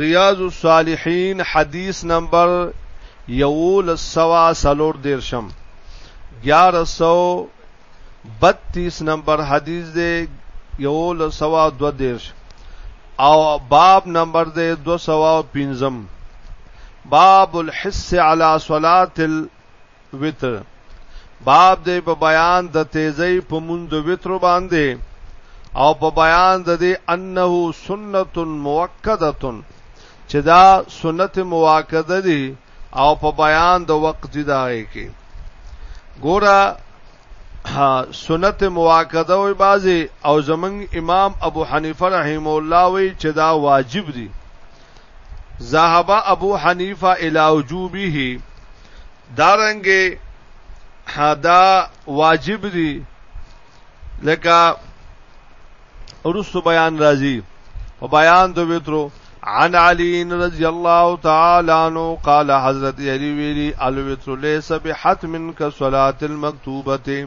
ریاض الصالحین حدیث نمبر یول سوا سلور دیرشم گیار سو بتیس نمبر حدیث دے یول سوا دو دیرش او باب نمبر دے دو سوا پینزم باب الحس علی صلاة وتر باب دې په بیان د تیزی په مونږ د وتر باندې او په بیان د دې انه سنت موکده چې دا سنت موکده دي او په بیان د وقت دي دا کې ګوره سنت موکده وي بازي او زمنګ امام ابو حنیفه رحم الله وي چې دا واجب دي ذهب ابو حنیفه الی وجوبه دارنګه دا واجب دي لکه ورسو بیان راځي او بیان د وترو عن علی رضی الله تعالی عنہ قال حضرت علی ویلی الوتر ليس بحتم كصلاه المكتوبه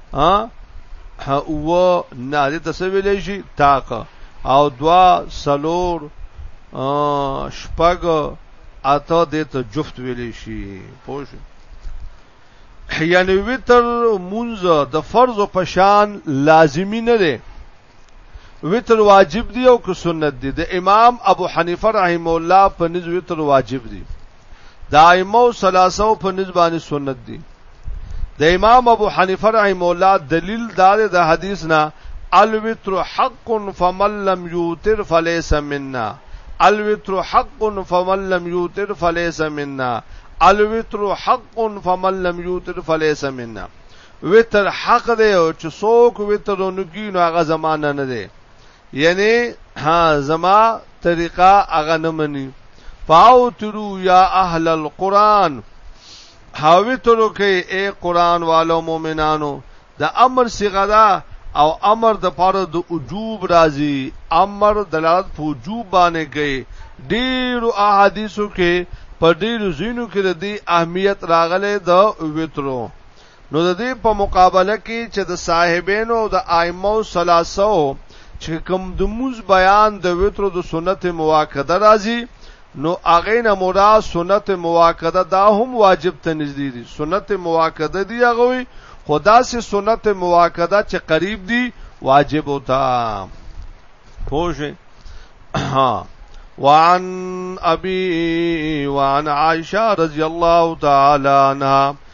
ها هو نه دې تسویلې شي تاک او دوا سلور شپګ اته دې ته جفت ویلې شي پوه شئ یعنی وتر مونږ د فرض په شان لازمی نه دی وتر واجب دی او که سنت دی د امام ابو حنیفه رحم الله په نزد وتر واجب دی دایمو سلاسو په نزد باندې سنت دی د امام ابو حنیفه رحم الله دلیل دار د دا حدیث نه الوتر حق فمن لم یوتر فلیس منا الوتر حق فمن لم یوتر فلیس منا الوتر حق فمن لم یوتر فلیس منا وتر حق دی او چې څوک وتر ونکي نو هغه زمانہ نه دی یعنی ها زما طریقه هغه نه مني فاوترو یا اهل القران حاوی ترو کې اے قران والو مؤمنانو د امر صيغه دا او امر د پاره د وجوب راځي امر دلالت په وجوب باندې کوي ډیرو احادیثو کې په ډیرو زینو کې د دې اهمیت راغله د وترو نو د دې په مقابله کې چې د صاحبینو او د ائمه ثلاثه چې کوم د موز بیان د وترو د سنت مواکده راځي نو هغه نه مراد سنت مواکده دا هم واجب ته نږدې دي سنت مواکده دی هغه وي خدا سي سنت مواکده چې قریب دي واجب وتا پوه ها وعن ابي وعن عائشه رضي الله تعالى عنها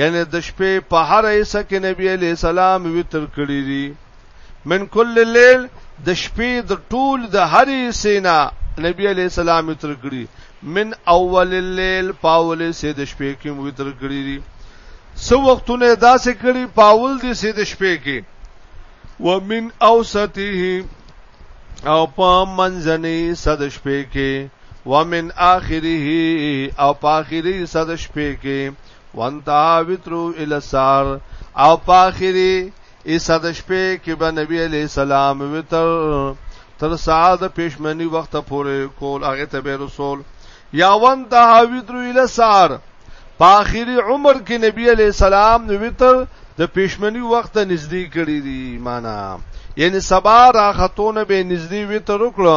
یعنی د شپې په هر حصہ کې نبی علی السلام وتر کړی دی من کل لیل د شپې د ټول د هرې سینا نبی علی السلام وتر کړی من اول الليل پاول سه د شپې کې وتر کړی دي سو وختونه داسې کړی پاول دي سه د شپې کې ومن اوسطه او په منځنی صد شپې کې ومن آخره او پاخری صد شپې کې وانتا وترو الاسار او پاخری ای صد شپې کې به نبی علی سلام وتر تر ساعت پښمنی وخت پورې کول هغه ته به رسول یا وانتا وترو الاسار پاخری عمر کې نبی علی سلام نو وتر د پښمنی وخت نږدې کړی دی معنا یعنی سبا راختونه به نږدې وتر وکړو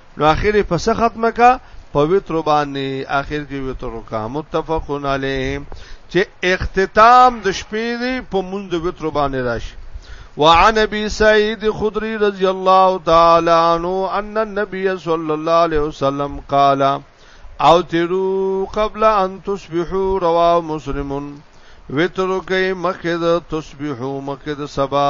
نو اخر په څه ختمه کا په وتر باندې اخر کې وتر کا متفقون علیه چې اختتام د شپې دی په مونږ د وتر باندې راشي وعن ابي سعيد خدري رضي الله تعالى عنه ان النبي صلى الله عليه وسلم قال او تیرو قبل ان تصبحوا رواه مسلم وتر کوي مخه د تصبحو مخه د سبا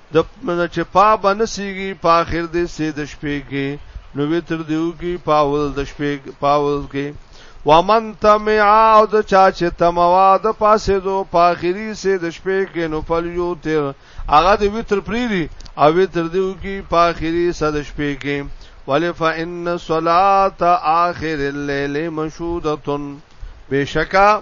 د مزه چې پا بنسیږي په اخر دې سې د شپې کې نو وتر دیو کې پاول د شپې پاول کې ومن تمعا او د چا چې تموا د پاسې دو په اخري سې د شپې کې نو فل یو تر هغه د وتر پریری او وتر دیو کې په اخري سې د شپې کې ولی فإن صلاة آخر الليل مشودة بشکا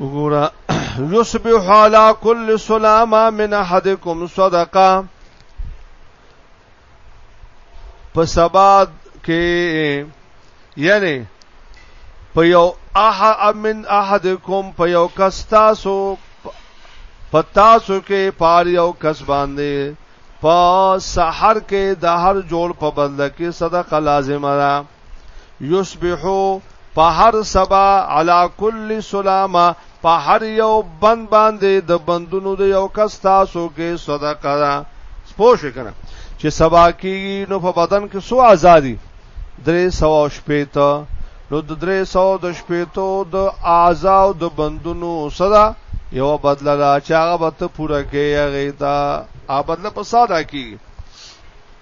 وګوره یصبح علی کل سلامه من احدکم صدقه په سبا کې یعنی په یو اح امن احدکم په یو کس تاسو په تاسو کې پار یو کس باندې په سحر کې د هر جوړ په بدل کې صدقه لازمه ده یصبحو په هر سبا علا کل سلامه په هر یو بند باندې د بندونو د یو کس تاسو کې صدقه ده سپوش کنه چې سبا کې نو په بدن کې سو ازادي درې سو شپې ته نو د درې سو د شپې ته د اعضاء د بندونو صدا یو بدله دا چې هغه به ته پوره کې هغه ته ا بدله په ساده کې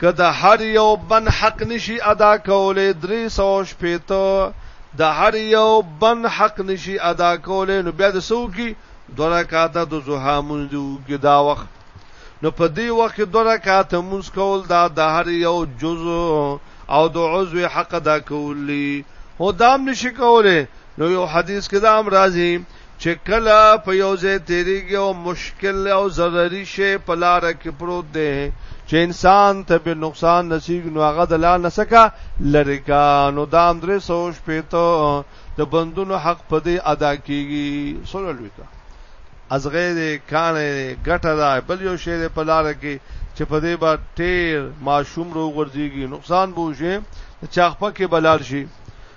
که د هر یو بند حق نشي ادا کولی درې سوه شپېته د هر یو بند حق نشي ادا کولی نو بیا د څو کې دوه رکعاته د ضحا مونځ دی وکړي دا وخت نو په دې وخت کې دوه رکعاته مونځ کول دا د هر یو جزء او د عضو حق ادا کولی هو دام نشي کولی نو یو حدیث کې دا هم راځي چې کله په یو ځای تیریږي او مشکل او ضرري شی په لار کې پروت دی چې انسان ته به نقصان نصیب نو هغه د لا نسکا لری کا نو دام درې سو شپېته د بندونو حق په دې ادا کیږي سره لوي کا از غیر کان ګټه دا بل یو شی په لار کې چې په دې با ټیر ماشوم رو ورځيږي نقصان بوشه چاخپه کې بلار شي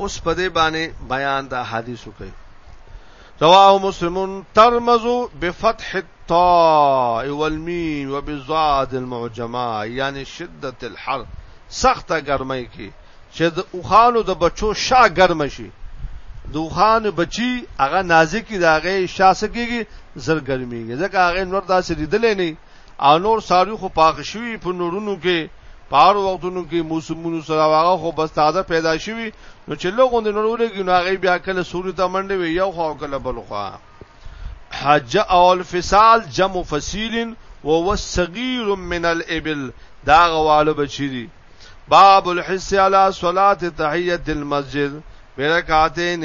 اوس په دې باندې بیان د حدیثو کوي رواه مسلمون ترمزو بفتح الطاء والميم وبزاد المعجمه یعنی شدت الحر سخت ګرمۍ کې چې د اوخانو د بچو شا ګرم شي د اوخان بچي هغه نازکی داغه شا سکیږي زر ګرميږي ځکه هغه نور داسې لیدلې نه او نور ساروی خو پاک شوی په نورونو کې په هغو وختونو کې موسمونو سره هغه خو بس تازه پیدا شوي نو چې له غوندې نور ولګي نو هغه بیا کله سوري ته منډې وي یو خو کله بل خو حج او الفصال جمع فصیل و هو صغیر من الابل دا غواله بچی دي باب الحس علی صلات تحیت المسجد برکاتین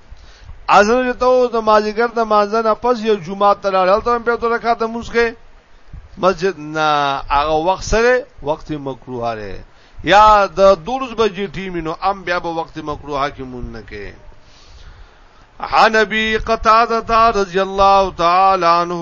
اذن ته او د مازیګر د مانځه نه پس یو جمعه ته لاړل ته په تور رکعات مسکه مسجد نه هغه وخت سره وخت مکروه لري یا د دورز بجې ټیمینو ام بیا به وخت مکروه کې مون نه کې حنبی قتاده رضی الله تعالی عنہ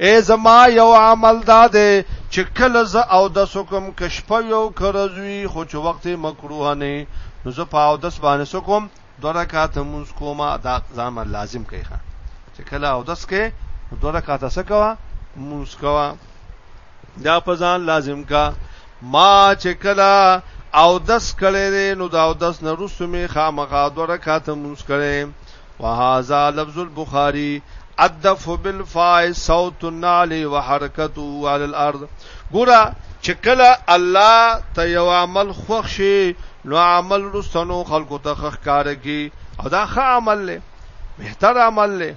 اې زما یو عمل دا دی چې کله زه او د سکم کشپ یو کرزوی خو چې وخت مکروه نه نو زه په او د سبانه سکم دوه رکعات مونږ کومه دا ځان لازم کوي ښا چې کله او دس کې دوه رکعاته سکوا مونږ کوا دا په ځان لازم کا ما چې کله او دس کړي نو دا او دس نه رسومي خامخا دوه رکعاته مونږ کړي وهذا لفظ البخاری الدف بالفاء صوت النعل وحرکته على الارض ګورا چې کله الله ته یو عمل خوښ شي نو عمل رستنو خلکو ته خخکار کی او دا ښه عمل له بهتر عمل له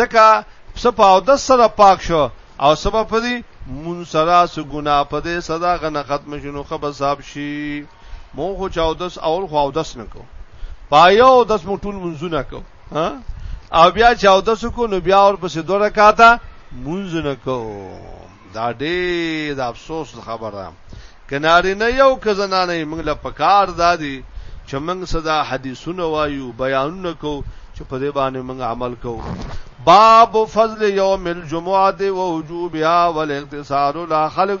ځکه سپا او د سره پاک شو او سبب پدی مون سرا سو ګنا پدې صدا غنه ختم شنو خبر صاحب شي مو خو چاودس اول خو اودس نه کو پایو اودس مو ټول منځونه کو ها او بیا چاودس کو نو بیا اور پسې دوه رکعاته منځونه کو دا ډېر د افسوس خبره کناری نه یو کزنا نه موږ له پکار دادی چې موږ صدا حدیثونه وایو بیانونه کو چې په دې باندې موږ عمل کو باب فضل یوم الجمعه و وجوبها والاقتصار لا خلق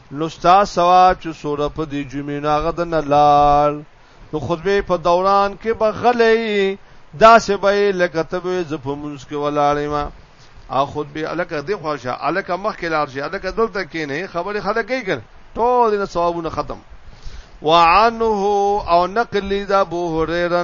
نو ستا ثواب چې سوره په دې جمعې نه غدن لال نو خطبه په دوران کې بغلې دا سه به لکه ته به ز په منځ کې ولاړې ما او خطبه الکه دې خوښه الکه مخ کې لار شي الکه دلته کې نه خبره خلک کوي کړ ټول دې ثوابونه ختم وعنه او نقل دا بو هريره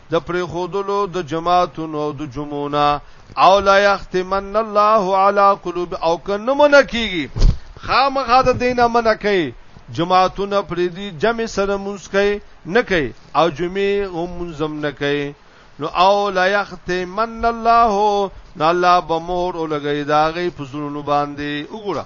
د پرېښودلو د جماعتونو او د جمعو نه او لا یختمن الله علی قلوب او که نه منع کېږي خامخا د دینه منع کوي جماعتونه پرې دي جمع سره مونږ کوي نه کوي او جمعې هم منظم نه کوي نو او لا یختمن الله نو الله بمور او لګي داغي پزړونو باندې وګوره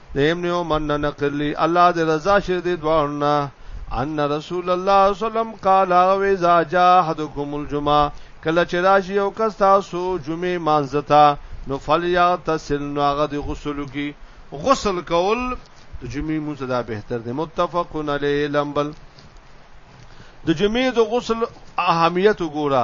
دیم نیو من نه نقلی الله دې رضا شه دې دوړنا ان رسول الله صلی الله علیه وسلم قال او اذا جاء احدكم الجمعه کله چې راشي او کس تاسو جمعه مانځتا نو فلیا تسل نو هغه د غسل کی غسل کول د جمعې مونږ دا بهتر دی متفقون علی لمبل د جمعې د غسل اهمیت وګوره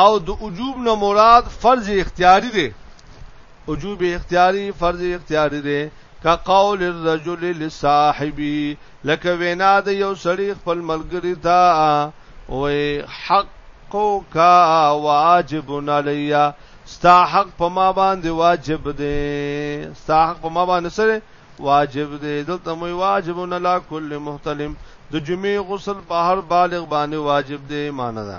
او د وجوب نه مراد فرض اختیاری دی وجوب اختیاری فرض اختیاری دی کا قول الرجل لصاحبی لکه وینا د یو سړی خپل ملګری ته او حق کا واجب علیا ستا حق په ما باندې واجب دی ستا حق په ما باندې سره واجب دی دلته مو واجب نه لا کل محتلم د جمعې غسل په هر بالغ باندې واجب دی معنی ده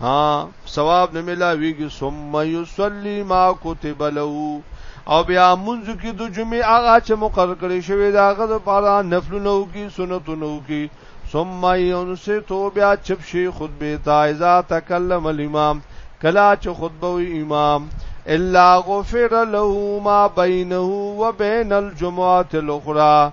ها ثواب نه ملاویږي ثم یصلی ما کتب له او بیا منځ کې د جمعې هغه چې مقرر کړی شوی دا هغه لپاره نفلونه او کې سنتونه او کې ثم ينصتو بیا چپ شي خطبه تا اذا تکلم الامام کلا چې خطبه وي امام الا غفر له ما بينه وبين الجمعه الاخرى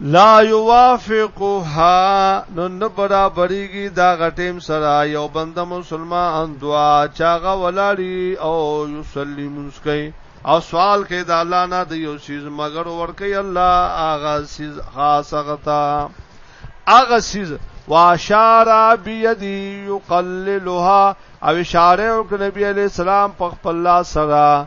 لا یوافقها نو نه برابرېږي دا غټیم سره یو بنده مسلمان دعا چاغه ولاړی او یصلی مسکای او سوال کوي د الله نه د یو چیز مگر ورکي الله اغه سیز خاصه غتا اغه سیز واشارا بيدي يقللها او اشاره وکړه نبی عليه السلام په خپل سره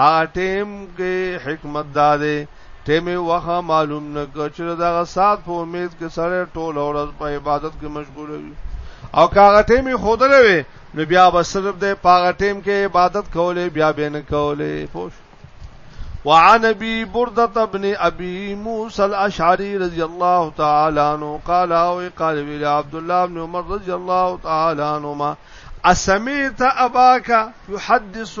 هغه ټیم کې حکمت داده ټیم وخت معلوم نه کچره دغه سات په امید کې سره ټول ورځ په عبادت کې مشغول وي او کاغه ټیم خود نه وي نو بیا به صرف د پاغه ټیم کې عبادت کولې بیا به نه کولې پوښ وعن ابي برده ابن ابي موسى الاشعري رضي الله تعالى عنه قال او قال ویل عبد الله بن عمر رضي الله تعالى عنهما اسمعت اباك يحدث